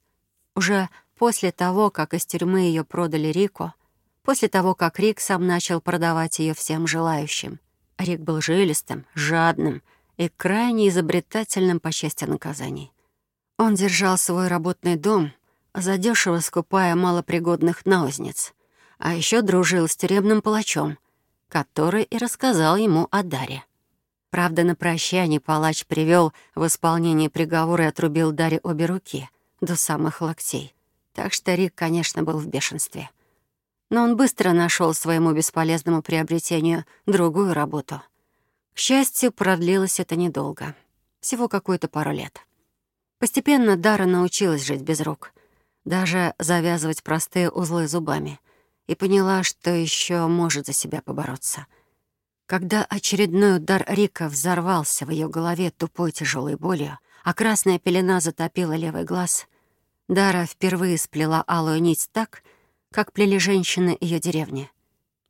Speaker 1: Уже После того, как из тюрьмы ее продали Рико, после того, как Рик сам начал продавать ее всем желающим. Рик был жилистым, жадным и крайне изобретательным по части наказаний. Он держал свой работный дом, задешево скупая малопригодных наузниц, а еще дружил с тюремным палачом, который и рассказал ему о Даре. Правда, на прощание палач привел в исполнение приговора и отрубил Даре обе руки до самых локтей — так что Рик, конечно, был в бешенстве. Но он быстро нашел своему бесполезному приобретению другую работу. К счастью, продлилось это недолго. Всего какую-то пару лет. Постепенно Дара научилась жить без рук, даже завязывать простые узлы зубами, и поняла, что еще может за себя побороться — когда очередной удар Рика взорвался в ее голове тупой тяжелой болью, а красная пелена затопила левый глаз, Дара впервые сплела алую нить так, как плели женщины ее деревни.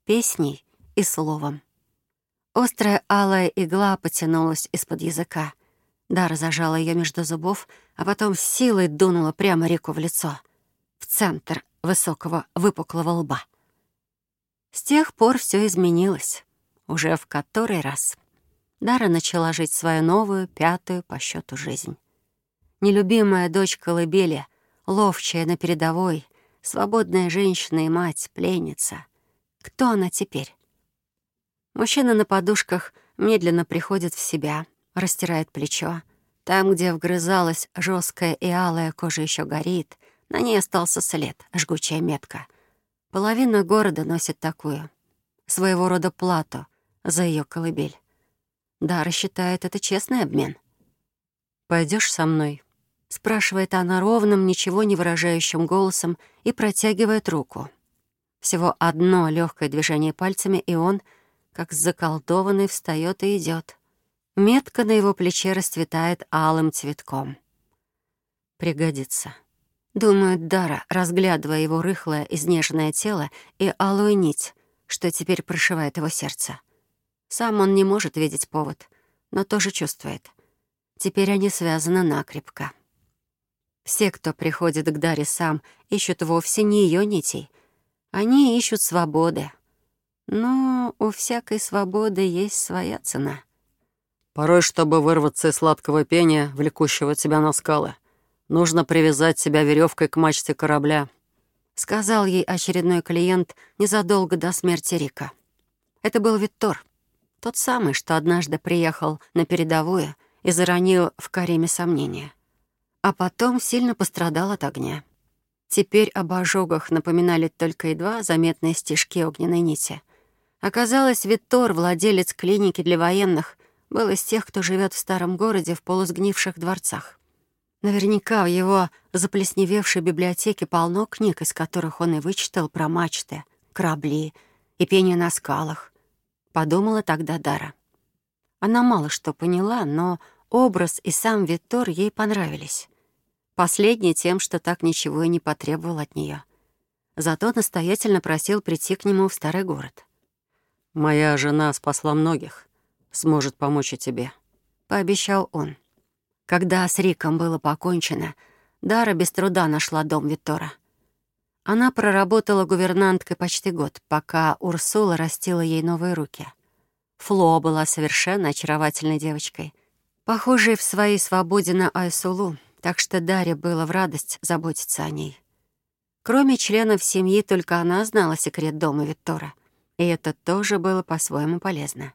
Speaker 1: Песней и словом. Острая алая игла потянулась из-под языка. Дара зажала ее между зубов, а потом с силой дунула прямо реку в лицо. В центр высокого выпуклого лба. С тех пор все изменилось. Уже в который раз. Дара начала жить свою новую, пятую по счету жизнь. Нелюбимая дочь колыбели, ловчая на передовой, свободная женщина и мать, пленница. Кто она теперь? Мужчина на подушках медленно приходит в себя, растирает плечо. Там, где вгрызалась жесткая и алая кожа, еще горит. На ней остался след, жгучая метка. Половина города носит такую. Своего рода плату за ее колыбель. Дара считает это честный обмен. Пойдешь со мной?» спрашивает она ровным, ничего не выражающим голосом и протягивает руку. Всего одно легкое движение пальцами, и он, как заколдованный, встает и идет. Метка на его плече расцветает алым цветком. Пригодится. Думает Дара, разглядывая его рыхлое, изнеженное тело и алую нить, что теперь прошивает его сердце. Сам он не может видеть повод, но тоже чувствует. Теперь они связаны накрепко. Все, кто приходит к Даре сам, ищут вовсе не ее нитей. Они ищут свободы. Но у всякой свободы есть своя цена.
Speaker 2: Порой, чтобы вырваться из сладкого пения, влекущего тебя на скалы, нужно привязать себя веревкой к мачте корабля,
Speaker 1: сказал ей очередной клиент незадолго до смерти Рика. Это был Виттор, тот самый, что однажды приехал на передовую и заронил в Кариме сомнения а потом сильно пострадал от огня. Теперь об ожогах напоминали только едва заметные стежки огненной нити. Оказалось, Виттор, владелец клиники для военных, был из тех, кто живет в старом городе в полусгнивших дворцах. Наверняка в его заплесневевшей библиотеке полно книг, из которых он и вычитал про мачты, корабли и пение на скалах. Подумала тогда Дара. Она мало что поняла, но образ и сам Виттор ей понравились. Последний тем, что так ничего и не потребовал от нее. Зато настоятельно просил прийти к нему в старый город.
Speaker 2: «Моя жена спасла многих. Сможет помочь и тебе», — пообещал он.
Speaker 1: Когда с Риком было покончено, Дара без труда нашла дом Витора. Она проработала гувернанткой почти год, пока Урсула растила ей новые руки. Фло была совершенно очаровательной девочкой, похожей в своей свободе на Айсулу — так что Дарья была в радость заботиться о ней. Кроме членов семьи, только она знала секрет дома Виттора, и это тоже было по-своему полезно.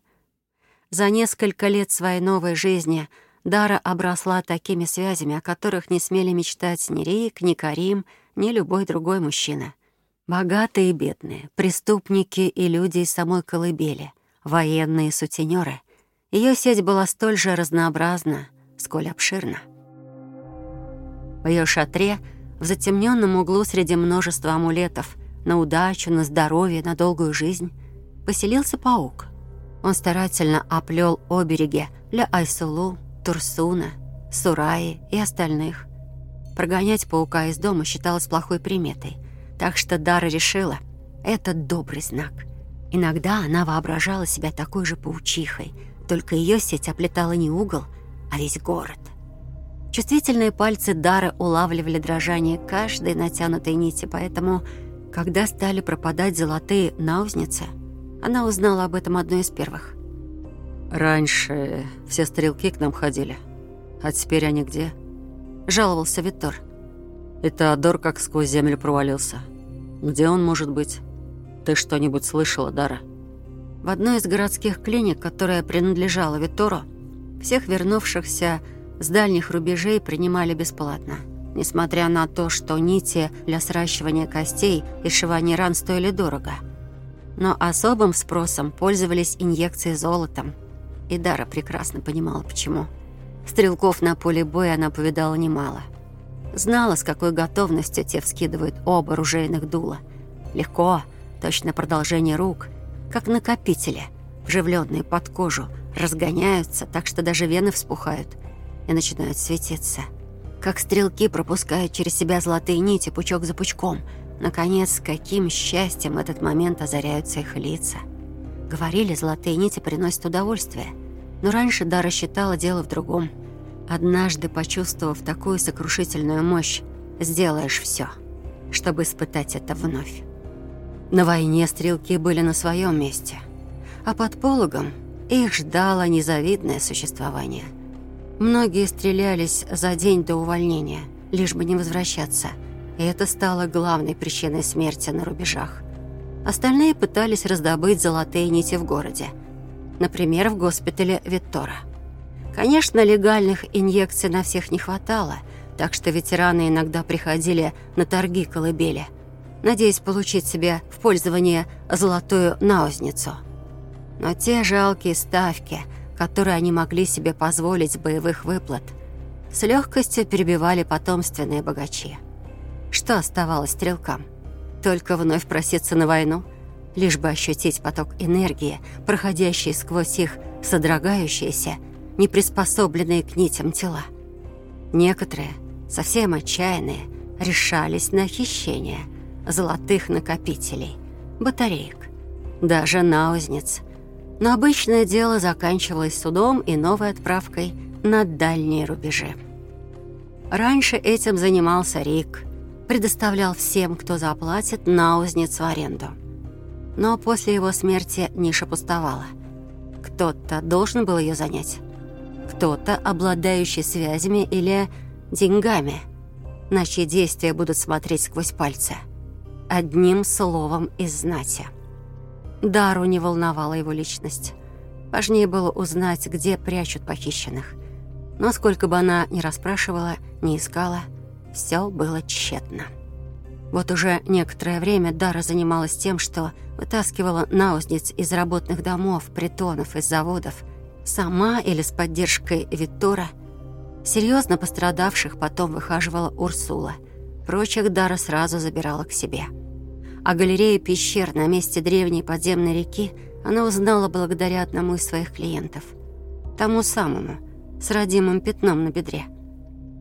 Speaker 1: За несколько лет своей новой жизни Дара обросла такими связями, о которых не смели мечтать ни Рик, ни Карим, ни любой другой мужчина. Богатые и бедные, преступники и люди из самой колыбели, военные сутенеры. Ее сеть была столь же разнообразна, сколь обширна. В ее шатре, в затемненном углу среди множества амулетов, на удачу, на здоровье, на долгую жизнь, поселился паук. Он старательно оплел обереги для Айсулу, Турсуна, Сураи и остальных. Прогонять паука из дома считалось плохой приметой, так что Дара решила — это добрый знак. Иногда она воображала себя такой же паучихой, только ее сеть оплетала не угол, а весь город — Чувствительные пальцы Дары улавливали дрожание каждой натянутой нити, поэтому, когда стали пропадать золотые наузницы, она узнала об этом одной из первых.
Speaker 2: «Раньше все стрелки к нам ходили, а теперь они где?»
Speaker 1: — жаловался Виттор.
Speaker 2: это Теодор как сквозь землю провалился. Где он может быть? Ты что-нибудь слышала, Дара?»
Speaker 1: В одной из городских клиник, которая принадлежала Витору, всех вернувшихся с дальних рубежей принимали бесплатно. Несмотря на то, что нити для сращивания костей и шивания ран стоили дорого. Но особым спросом пользовались инъекции золотом. И Дара прекрасно понимала, почему. Стрелков на поле боя она повидала немало. Знала, с какой готовностью те вскидывают оба ружейных дула. Легко, точно продолжение рук, как накопители, вживленные под кожу, разгоняются, так что даже вены вспухают – и начинают светиться. Как стрелки пропускают через себя золотые нити пучок за пучком. Наконец, с каким счастьем в этот момент озаряются их лица. Говорили, золотые нити приносят удовольствие. Но раньше Дара считала дело в другом. Однажды, почувствовав такую сокрушительную мощь, сделаешь все, чтобы испытать это вновь. На войне стрелки были на своем месте, а под пологом их ждало незавидное существование – Многие стрелялись за день до увольнения, лишь бы не возвращаться. И это стало главной причиной смерти на рубежах. Остальные пытались раздобыть золотые нити в городе. Например, в госпитале Виттора. Конечно, легальных инъекций на всех не хватало, так что ветераны иногда приходили на торги колыбели, надеясь получить себе в пользование золотую наузницу. Но те жалкие ставки – которые они могли себе позволить с боевых выплат, с легкостью перебивали потомственные богачи. Что оставалось стрелкам? Только вновь проситься на войну, лишь бы ощутить поток энергии, проходящий сквозь их содрогающиеся, неприспособленные к нитям тела. Некоторые, совсем отчаянные, решались на хищение золотых накопителей, батареек, даже наузниц — но обычное дело заканчивалось судом и новой отправкой на дальние рубежи. Раньше этим занимался Рик, предоставлял всем, кто заплатит, наузниц в аренду. Но после его смерти ниша пустовала. Кто-то должен был ее занять. Кто-то, обладающий связями или деньгами, Наши действия будут смотреть сквозь пальцы. Одним словом из знати. Дару не волновала его личность. Важнее было узнать, где прячут похищенных. Но сколько бы она ни расспрашивала, ни искала, все было тщетно. Вот уже некоторое время Дара занималась тем, что вытаскивала наузниц из работных домов, притонов, из заводов, сама или с поддержкой Виттора. Серьезно пострадавших потом выхаживала Урсула. Прочих Дара сразу забирала к себе. — о галерее пещер на месте древней подземной реки она узнала благодаря одному из своих клиентов. Тому самому, с родимым пятном на бедре.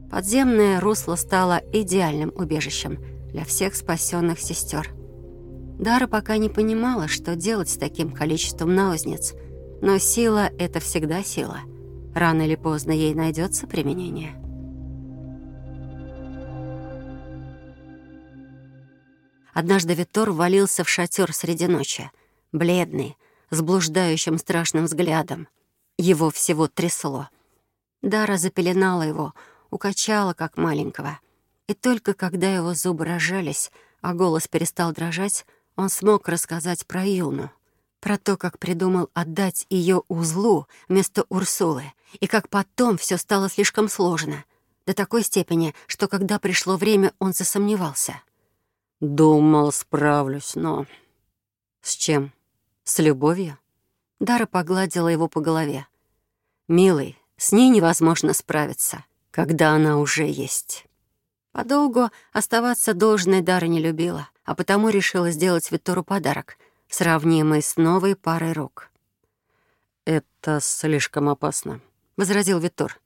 Speaker 1: Подземное русло стало идеальным убежищем для всех спасенных сестер. Дара пока не понимала, что делать с таким количеством наузниц, но сила — это всегда сила. Рано или поздно ей найдется применение. Однажды Витор ввалился в шатер среди ночи, бледный, с блуждающим страшным взглядом. Его всего трясло. Дара запеленала его, укачала, как маленького. И только когда его зубы рожались, а голос перестал дрожать, он смог рассказать про Юну, про то, как придумал отдать ее узлу вместо Урсулы, и как потом все стало слишком сложно, до такой степени, что когда пришло время, он засомневался —
Speaker 2: Думал, справлюсь, но... С чем? С любовью?
Speaker 1: Дара погладила его по голове. Милый, с ней невозможно справиться, когда она уже есть. Подолгу оставаться должной Дара не любила, а потому решила сделать Витору подарок, сравнимый с новой парой рук.
Speaker 2: «Это слишком опасно», —
Speaker 1: возразил Витор.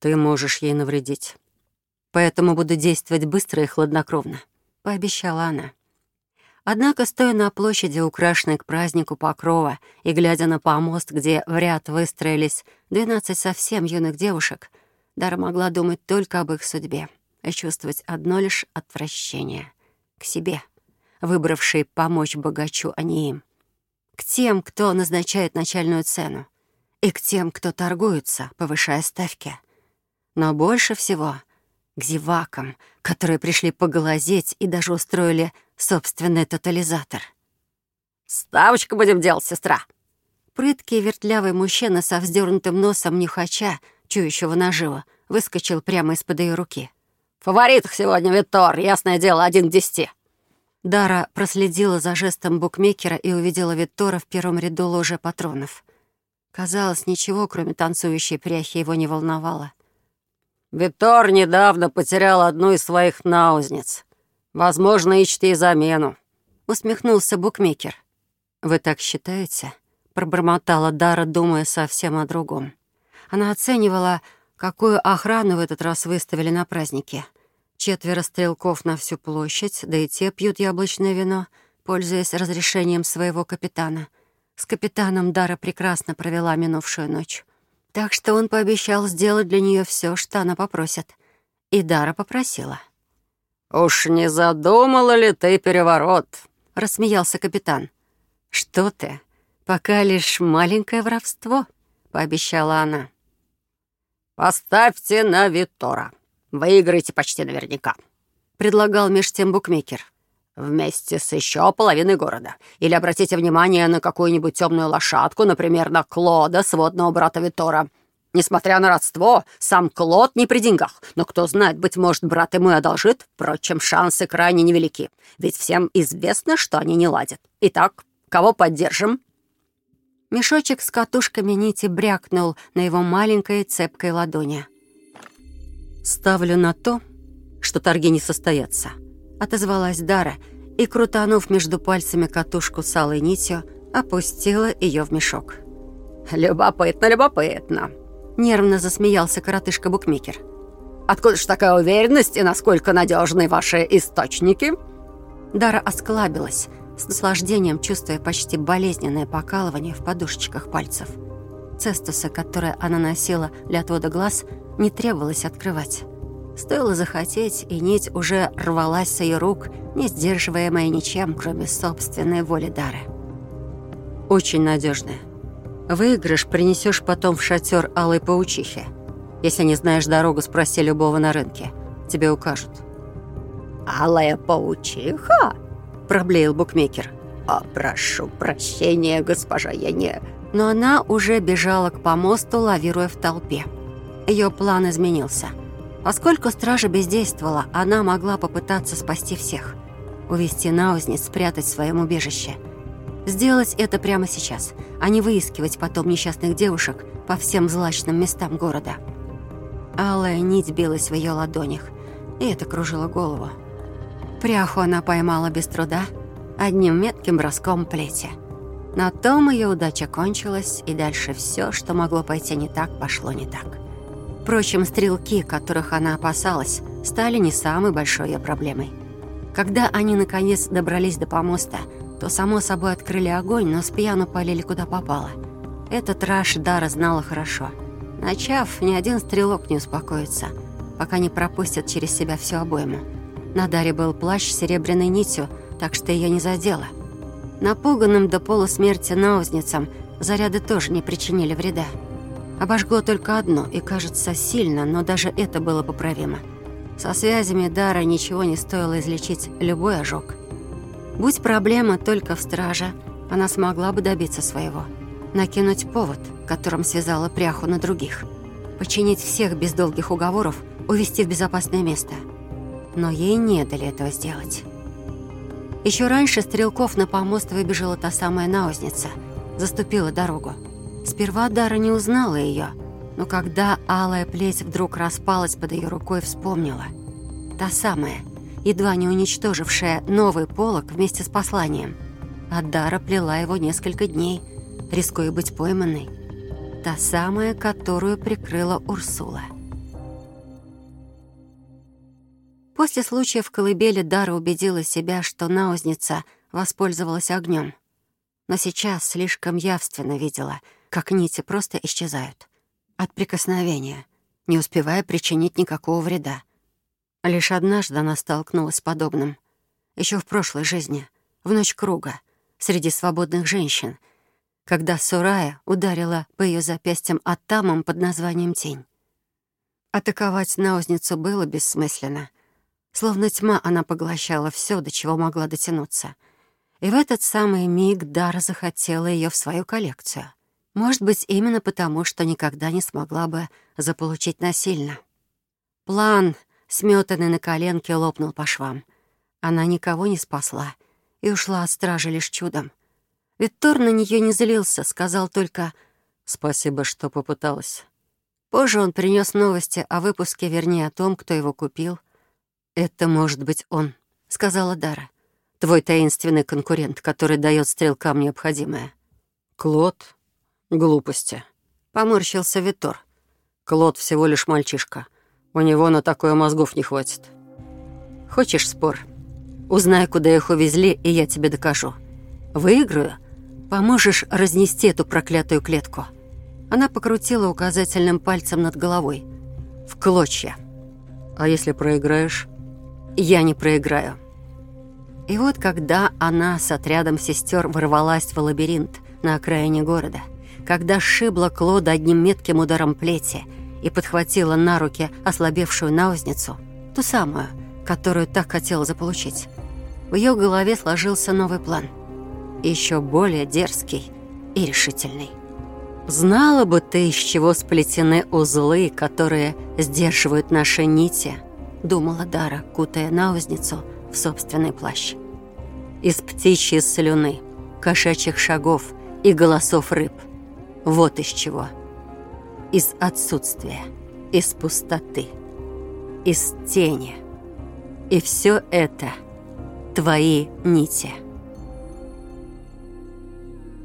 Speaker 2: «Ты можешь ей навредить.
Speaker 1: Поэтому буду действовать быстро и хладнокровно». — пообещала она. Однако, стоя на площади, украшенной к празднику Покрова, и глядя на помост, где в ряд выстроились двенадцать совсем юных девушек, Дара могла думать только об их судьбе и чувствовать одно лишь отвращение — к себе, выбравшей помочь богачу, а не им. К тем, кто назначает начальную цену, и к тем, кто торгуется, повышая ставки. Но больше всего — к зевакам, которые пришли поглазеть и даже устроили собственный тотализатор. «Ставочку будем делать, сестра!» Прыткий вертлявый мужчина со вздернутым носом нюхача, чующего наживо, выскочил прямо из-под ее руки. «В фаворитах сегодня Витор, ясное дело, один к десяти!» Дара проследила за жестом букмекера и увидела Виттора в первом ряду ложа патронов. Казалось, ничего, кроме танцующей пряхи, его не волновало. Витор недавно потерял одну из своих наузниц. Возможно, ищет и замену», — усмехнулся букмекер. «Вы так считаете?» — пробормотала Дара, думая совсем о другом. Она оценивала, какую охрану в этот раз выставили на празднике. Четверо стрелков на всю площадь, да и те пьют яблочное вино, пользуясь разрешением своего капитана. С капитаном Дара прекрасно провела минувшую ночь. Так что он пообещал сделать для нее все, что она попросит. И Дара попросила. «Уж не задумала ли ты переворот?» — рассмеялся капитан. «Что ты? Пока лишь маленькое воровство», — пообещала она. «Поставьте на Витора. Выиграете почти наверняка», — предлагал меж тем букмекер вместе с еще половиной города. Или обратите внимание на какую-нибудь темную лошадку, например, на Клода, сводного брата Витора. Несмотря на родство, сам Клод не при деньгах, но кто знает, быть может, брат ему и одолжит, впрочем, шансы крайне невелики, ведь всем известно, что они не ладят. Итак, кого поддержим?» Мешочек с катушками нити брякнул на его маленькой цепкой ладони. «Ставлю на то, что торги не состоятся», — отозвалась Дара и, крутанув между пальцами катушку с алой нитью, опустила ее в мешок. «Любопытно, любопытно!» — нервно засмеялся коротышка-букмекер. «Откуда ж такая уверенность и насколько надежны ваши источники?» Дара осклабилась, с наслаждением чувствуя почти болезненное покалывание в подушечках пальцев. Цестуса, которое она носила для отвода глаз, не требовалось открывать. Стоило захотеть, и нить уже рвалась с ее рук, не сдерживаемая ничем, кроме собственной воли дары. «Очень надежная. Выигрыш принесешь потом в шатер алой паучихи. Если не знаешь дорогу, спроси любого на рынке. Тебе укажут». «Алая паучиха?» — проблеял букмекер. «А прошу прощения, госпожа, я не...» Но она уже бежала к помосту, лавируя в толпе. Ее план изменился — а Поскольку стража бездействовала, она могла попытаться спасти всех. Увести наузниц, спрятать в своем убежище. Сделать это прямо сейчас, а не выискивать потом несчастных девушек по всем злачным местам города. Алая нить билась в ее ладонях, и это кружило голову. Пряху она поймала без труда, одним метким броском плети. На том ее удача кончилась, и дальше все, что могло пойти не так, пошло не так. Впрочем, стрелки, которых она опасалась, стали не самой большой ее проблемой. Когда они, наконец, добрались до помоста, то, само собой, открыли огонь, но спьяну пьяну полили куда попало. Этот раш Дара знала хорошо. Начав, ни один стрелок не успокоится, пока не пропустят через себя всю обойму. На Даре был плащ с серебряной нитью, так что ее не задело. Напуганным до полусмерти наузницам заряды тоже не причинили вреда. Обожгло только одно, и, кажется, сильно, но даже это было поправимо. Со связями дара ничего не стоило излечить любой ожог. Будь проблема только в страже, она смогла бы добиться своего. Накинуть повод, которым связала пряху на других. Починить всех без долгих уговоров, увести в безопасное место. Но ей не дали этого сделать. Еще раньше стрелков на помост выбежала та самая наузница, заступила дорогу. Сперва Дара не узнала ее, но когда алая плеть вдруг распалась под ее рукой, вспомнила. Та самая, едва не уничтожившая новый полок вместе с посланием. А Дара плела его несколько дней, рискуя быть пойманной. Та самая, которую прикрыла Урсула. После случая в колыбели Дара убедила себя, что наузница воспользовалась огнем. Но сейчас слишком явственно видела — как нити просто исчезают. От прикосновения, не успевая причинить никакого вреда. Лишь однажды она столкнулась с подобным. еще в прошлой жизни, в ночь круга, среди свободных женщин, когда Сурая ударила по ее запястьям оттамом под названием «Тень». Атаковать наузницу было бессмысленно. Словно тьма она поглощала все, до чего могла дотянуться. И в этот самый миг Дара захотела ее в свою коллекцию. Может быть, именно потому, что никогда не смогла бы заполучить насильно. План, сметанный на коленке, лопнул по швам. Она никого не спасла и ушла от стражи лишь чудом. Виттор на нее не злился, сказал только «Спасибо, что попыталась». Позже он принес новости о выпуске, вернее, о том, кто его купил. «Это может быть он», — сказала Дара. «Твой таинственный конкурент, который дает стрелкам необходимое».
Speaker 2: «Клод», «Глупости», —
Speaker 1: поморщился Витор.
Speaker 2: «Клод всего лишь мальчишка. У него на такое мозгов не хватит».
Speaker 1: «Хочешь спор? Узнай, куда их увезли, и я тебе докажу. Выиграю? Поможешь разнести эту проклятую клетку». Она покрутила указательным пальцем над головой. «В клочья».
Speaker 2: «А если проиграешь?»
Speaker 1: «Я не проиграю». И вот когда она с отрядом сестер ворвалась в лабиринт на окраине города — когда сшибла Клода одним метким ударом плети и подхватила на руки ослабевшую наузницу, ту самую, которую так хотела заполучить. В ее голове сложился новый план, еще более дерзкий и решительный. «Знала бы ты, из чего сплетены узлы, которые сдерживают наши нити», — думала Дара, кутая наузницу в собственный плащ. «Из птичьей слюны, кошачьих шагов и голосов рыб — вот из чего. Из отсутствия, из пустоты, из тени. И все это твои нити.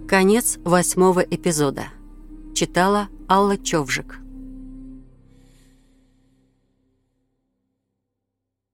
Speaker 1: Конец восьмого эпизода. Читала Алла Човжик.